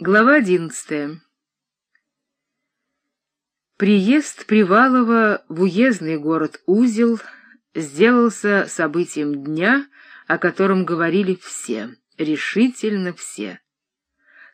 Глава одиннадцатая. Приезд Привалова в уездный город Узел сделался событием дня, о котором говорили все, решительно все.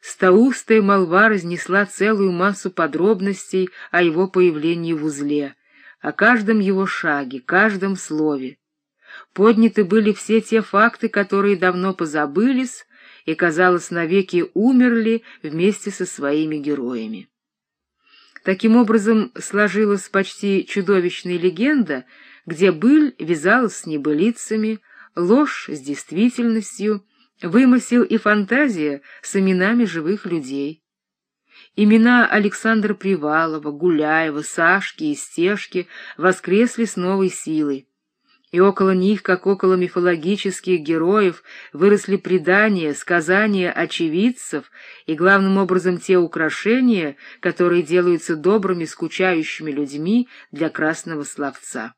Стаустая молва разнесла целую массу подробностей о его появлении в узле, о каждом его шаге, каждом слове. Подняты были все те факты, которые давно позабылись, и, казалось, навеки умерли вместе со своими героями. Таким образом сложилась почти чудовищная легенда, где быль вязалась с небылицами, ложь с действительностью, вымысел и фантазия с именами живых людей. Имена Александра Привалова, Гуляева, Сашки и Стежки воскресли с новой силой и около них, как около мифологических героев, выросли предания, сказания очевидцев и, главным образом, те украшения, которые делаются добрыми, скучающими людьми для красного словца.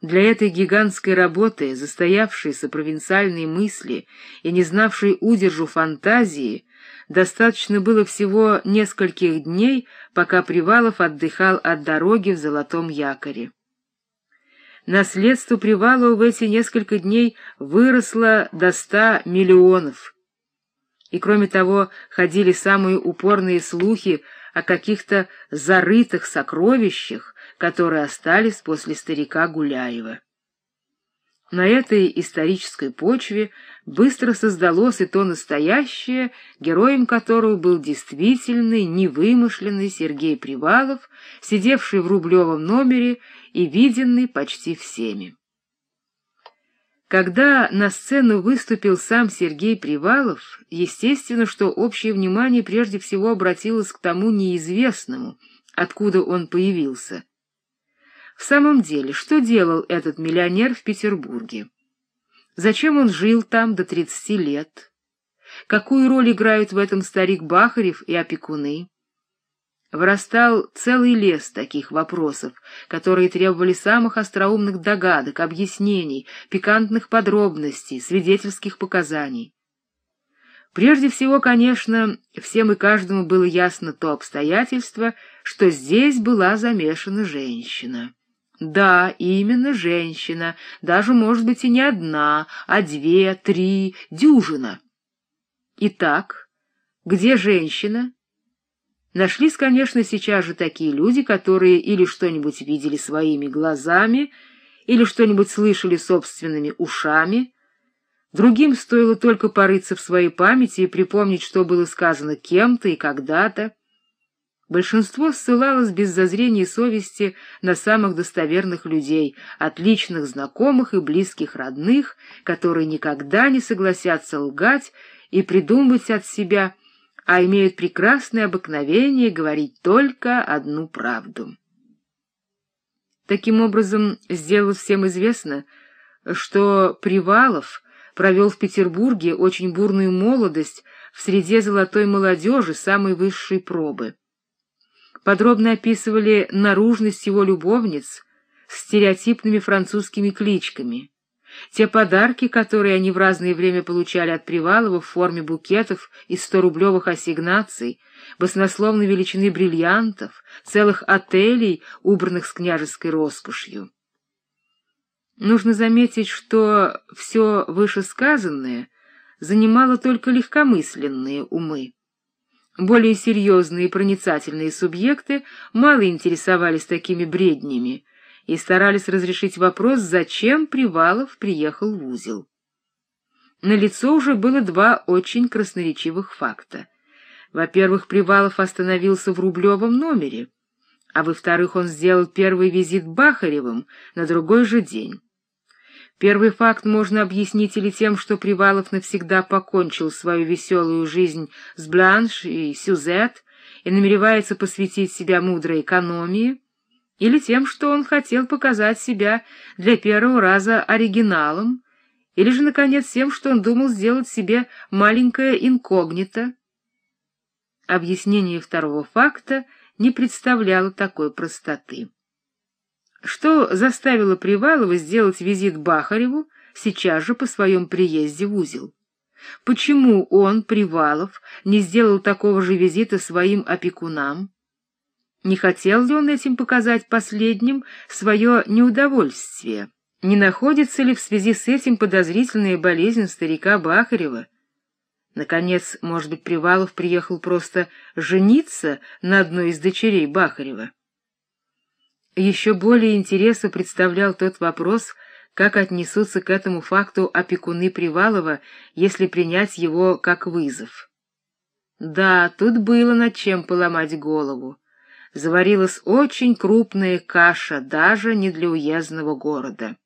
Для этой гигантской работы, застоявшейся провинциальной мысли и не знавшей удержу фантазии, достаточно было всего нескольких дней, пока Привалов отдыхал от дороги в Золотом якоре. Наследство Привалова в эти несколько дней выросло до ста миллионов. И кроме того, ходили самые упорные слухи о каких-то зарытых сокровищах, которые остались после старика Гуляева. На этой исторической почве быстро создалось и то настоящее, героем которого был действительный, невымышленный Сергей Привалов, сидевший в рублевом номере и виденный почти всеми. Когда на сцену выступил сам Сергей Привалов, естественно, что общее внимание прежде всего обратилось к тому неизвестному, откуда он появился — в самом деле, что делал этот миллионер в Петербурге? Зачем он жил там до тридцати лет? Какую роль играют в этом старик Бахарев и опекуны? Вырастал целый лес таких вопросов, которые требовали самых остроумных догадок, объяснений, пикантных подробностей, свидетельских показаний. Прежде всего, конечно, всем и каждому было ясно то обстоятельство, что здесь была замешана женщина. Да, именно женщина, даже, может быть, и не одна, а две, три, дюжина. Итак, где женщина? Нашлись, конечно, сейчас же такие люди, которые или что-нибудь видели своими глазами, или что-нибудь слышали собственными ушами. Другим стоило только порыться в своей памяти и припомнить, что было сказано кем-то и когда-то. Большинство ссылалось без зазрения совести на самых достоверных людей, отличных знакомых и близких родных, которые никогда не согласятся лгать и придумывать от себя, а имеют прекрасное обыкновение говорить только одну правду. Таким образом, сделалось всем известно, что Привалов провел в Петербурге очень бурную молодость в среде золотой молодежи самой высшей пробы подробно описывали наружность его любовниц с стереотипными французскими кличками, те подарки, которые они в разное время получали от Привалова в форме букетов из сторублевых ассигнаций, баснословной величины бриллиантов, целых отелей, убранных с княжеской роскошью. Нужно заметить, что все вышесказанное занимало только легкомысленные умы. Более серьезные и проницательные субъекты мало интересовались такими бреднями и старались разрешить вопрос, зачем Привалов приехал в узел. На лицо уже было два очень красноречивых факта. Во-первых, Привалов остановился в рублевом номере, а во-вторых, он сделал первый визит Бахаревым на другой же день. Первый факт можно объяснить или тем, что Привалов навсегда покончил свою веселую жизнь с Бланш и Сюзет и намеревается посвятить себя мудрой экономии, или тем, что он хотел показать себя для первого раза оригиналом, или же, наконец, тем, что он думал сделать себе маленькое инкогнито. Объяснение второго факта не представляло такой простоты. Что заставило Привалова сделать визит Бахареву сейчас же по своем приезде в узел? Почему он, Привалов, не сделал такого же визита своим опекунам? Не хотел ли он этим показать последним свое неудовольствие? Не находится ли в связи с этим подозрительная болезнь старика Бахарева? Наконец, может быть, Привалов приехал просто жениться на одной из дочерей Бахарева? Еще более интереса представлял тот вопрос, как отнесутся к этому факту опекуны Привалова, если принять его как вызов. Да, тут было над чем поломать голову. Заварилась очень крупная каша, даже не для уездного города.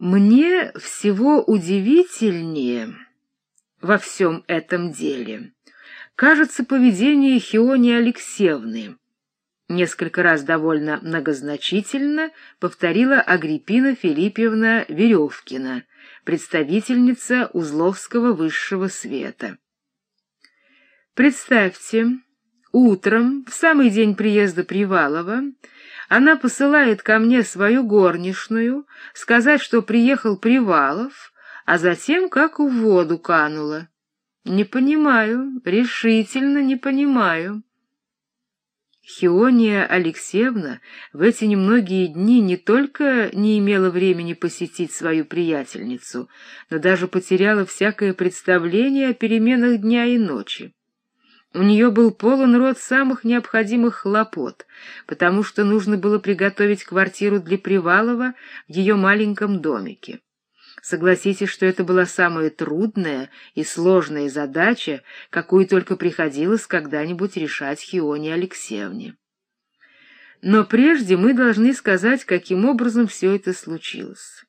Мне всего удивительнее во всем этом деле кажется поведение Хиони Алексеевны, Несколько раз довольно многозначительно повторила Агриппина Филиппьевна Веревкина, представительница Узловского высшего света. Представьте, утром, в самый день приезда Привалова, она посылает ко мне свою горничную сказать, что приехал Привалов, а затем как в воду канула. Не понимаю, решительно не понимаю. Хиония Алексеевна в эти немногие дни не только не имела времени посетить свою приятельницу, но даже потеряла всякое представление о переменах дня и ночи. У нее был полон рот самых необходимых хлопот, потому что нужно было приготовить квартиру для Привалова в ее маленьком домике. Согласитесь, что это была самая трудная и сложная задача, какую только приходилось когда-нибудь решать Хионе Алексеевне. Но прежде мы должны сказать, каким образом все это случилось.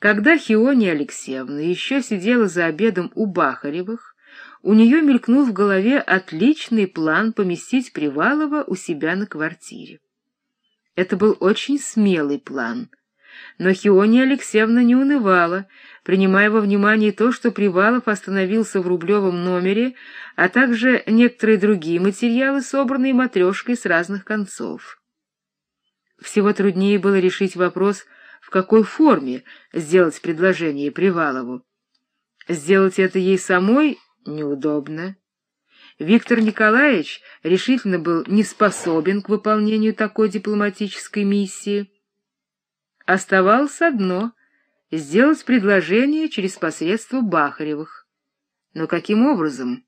Когда Хиония Алексеевна еще сидела за обедом у Бахаревых, у нее мелькнул в голове отличный план поместить Привалова у себя на квартире. Это был очень смелый план — но Хиония Алексеевна не унывала, принимая во внимание то, что Привалов остановился в рублевом номере, а также некоторые другие материалы, собранные матрешкой с разных концов. Всего труднее было решить вопрос, в какой форме сделать предложение Привалову. Сделать это ей самой неудобно. Виктор Николаевич решительно был не способен к выполнению такой дипломатической миссии, Оставалось одно — сделать предложение через посредство Бахаревых. Но каким образом?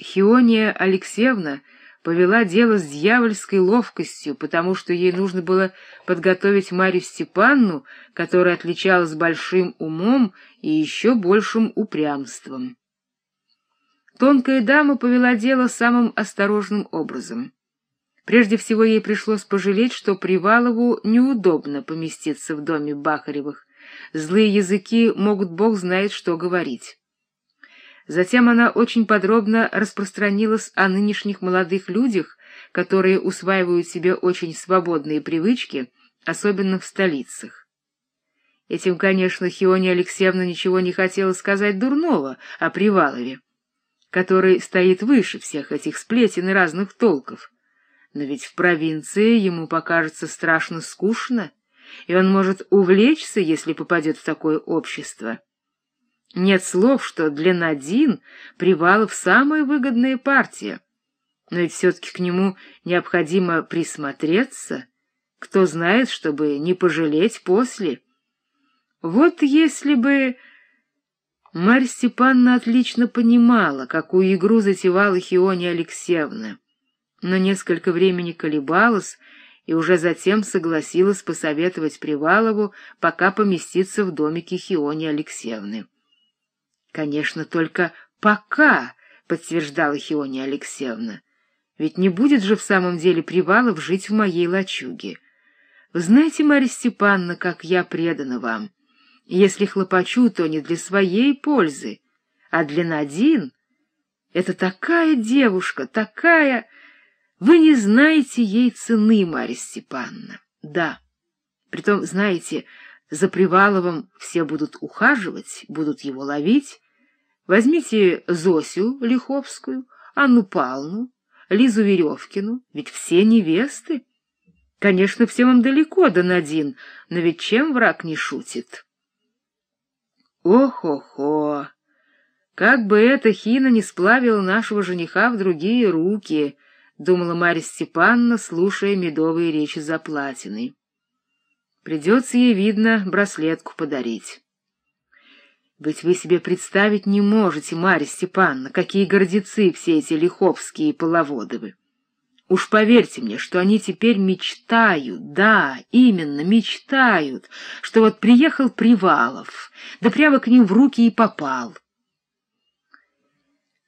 Хиония Алексеевна повела дело с дьявольской ловкостью, потому что ей нужно было подготовить Марью Степанну, которая отличалась большим умом и еще большим упрямством. Тонкая дама повела дело самым осторожным образом — Прежде всего ей пришлось пожалеть, что Привалову неудобно поместиться в доме Бахаревых. Злые языки могут бог знает что говорить. Затем она очень подробно распространилась о нынешних молодых людях, которые усваивают себе очень свободные привычки, особенно в столицах. Этим, конечно, Хиония Алексеевна ничего не хотела сказать дурного о Привалове, который стоит выше всех этих сплетен и разных толков. Но ведь в провинции ему покажется страшно скучно, и он может увлечься, если попадет в такое общество. Нет слов, что для Надин Привалов самая выгодная партия, но ведь все-таки к нему необходимо присмотреться, кто знает, чтобы не пожалеть после. Вот если бы... Марья Степановна отлично понимала, какую игру затевала Хиония Алексеевна но несколько времени колебалась и уже затем согласилась посоветовать Привалову пока поместиться в домике Хиони Алексеевны. «Конечно, только пока», — подтверждала Хиония Алексеевна, «ведь не будет же в самом деле Привалов жить в моей лачуге. Знаете, Марья Степановна, как я предана вам. Если хлопочу, то не для своей пользы, а для Надин. Это такая девушка, такая...» Вы не знаете ей цены, Марья Степановна. Да. Притом, знаете, за Приваловым все будут ухаживать, будут его ловить. Возьмите Зосю Лиховскую, Анну Павловну, Лизу Веревкину, ведь все невесты. Конечно, всем им далеко до Надин, но ведь чем враг не шутит? Ох-охо! Как бы эта хина не сплавила нашего жениха в другие руки, — думала Марья Степановна, слушая медовые речи Заплатиной. Придется ей, видно, браслетку подарить. Ведь вы себе представить не можете, Марья Степановна, какие гордецы все эти лиховские половодовы. Уж поверьте мне, что они теперь мечтают, да, именно мечтают, что вот приехал Привалов, да прямо к ним в руки и попал.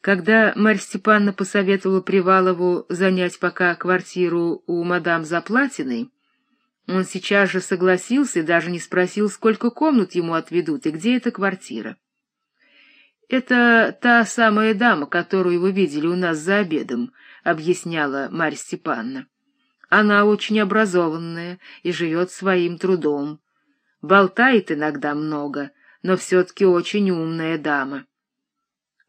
Когда Марья Степановна посоветовала Привалову занять пока квартиру у мадам Заплатиной, он сейчас же согласился и даже не спросил, сколько комнат ему отведут и где эта квартира. Это та самая дама, которую вы видели у нас за обедом, — объясняла Марья Степановна. Она очень образованная и живет своим трудом. Болтает иногда много, но все-таки очень умная дама. —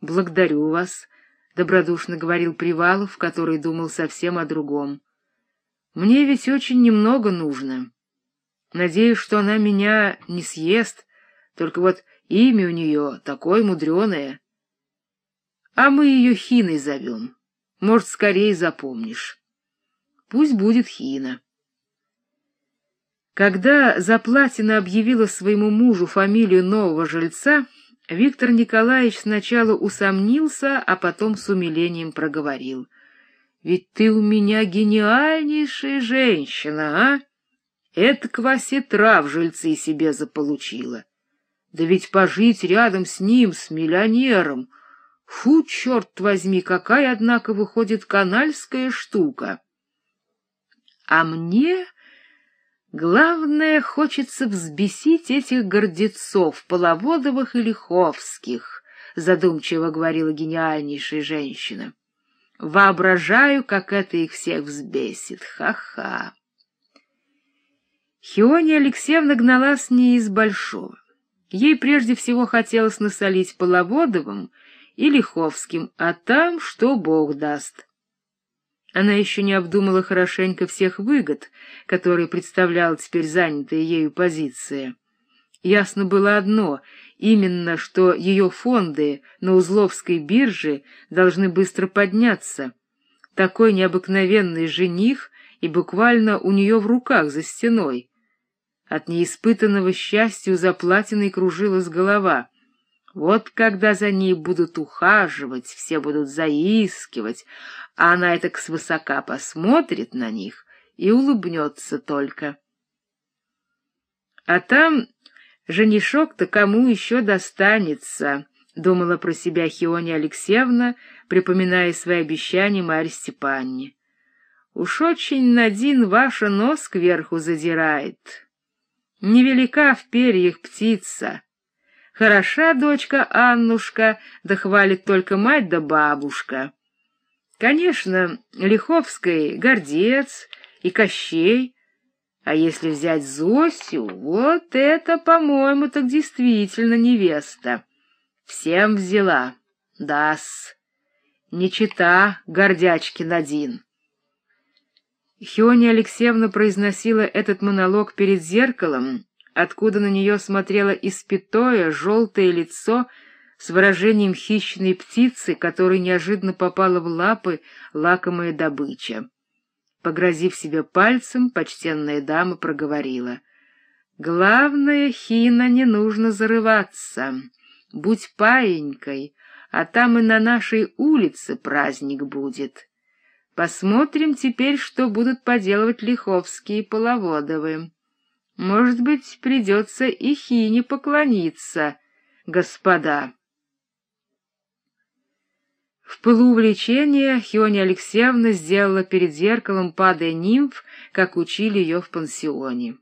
Благодарю вас, — добродушно говорил Привалов, который думал совсем о другом. — Мне ведь очень немного нужно. Надеюсь, что она меня не съест, только вот имя у нее такое мудреное. А мы ее Хиной зовем. Может, скорее запомнишь. Пусть будет Хина. Когда Заплатина объявила своему мужу фамилию нового жильца, Виктор Николаевич сначала усомнился, а потом с умилением проговорил. — Ведь ты у меня гениальнейшая женщина, а? Это кваси трав жильцы себе заполучила. Да ведь пожить рядом с ним, с миллионером — Фу, черт возьми, какая, однако, выходит канальская штука. А мне, главное, хочется взбесить этих гордецов, Половодовых и Лиховских, задумчиво говорила гениальнейшая женщина. Воображаю, как это их всех взбесит. Ха-ха. Хиония Алексеевна гналась не из большого. Ей прежде всего хотелось насолить Половодовым и Лиховским, а там что Бог даст. Она еще не обдумала хорошенько всех выгод, которые представляла теперь занятая ею позиция. Ясно было одно — именно, что ее фонды на Узловской бирже должны быстро подняться. Такой необыкновенный жених и буквально у нее в руках за стеной. От неиспытанного счастья заплатиной кружилась голова — вот когда за ней будут ухаживать, все будут заискивать, а она это свысока посмотрит на них и улыбнется только. А там женишок-то кому еще достанется, — думала про себя Хиония Алексеевна, припоминая свои обещания Марье Степанне. Уж очень Надин ваша нос кверху задирает. Невелика в перьях птица. Хороша дочка Аннушка, да хвалит только мать да бабушка. Конечно, Лиховской гордец и Кощей, а если взять Зосю, вот это, по-моему, так действительно невеста. Всем взяла, дас, не чита Гордячкин один. Хиония Алексеевна произносила этот монолог перед зеркалом, откуда на нее смотрело испятое желтое лицо с выражением хищной птицы, которой неожиданно попала в лапы лакомая добыча. Погрозив себе пальцем, почтенная дама проговорила. — Главное, Хина, не нужно зарываться. Будь паенькой, а там и на нашей улице праздник будет. Посмотрим теперь, что будут поделывать Лиховские Половодовы. Может быть, придется и Хине поклониться, господа. В пылу увлечения Хиония Алексеевна сделала перед зеркалом падая нимф, как учили ее в пансионе.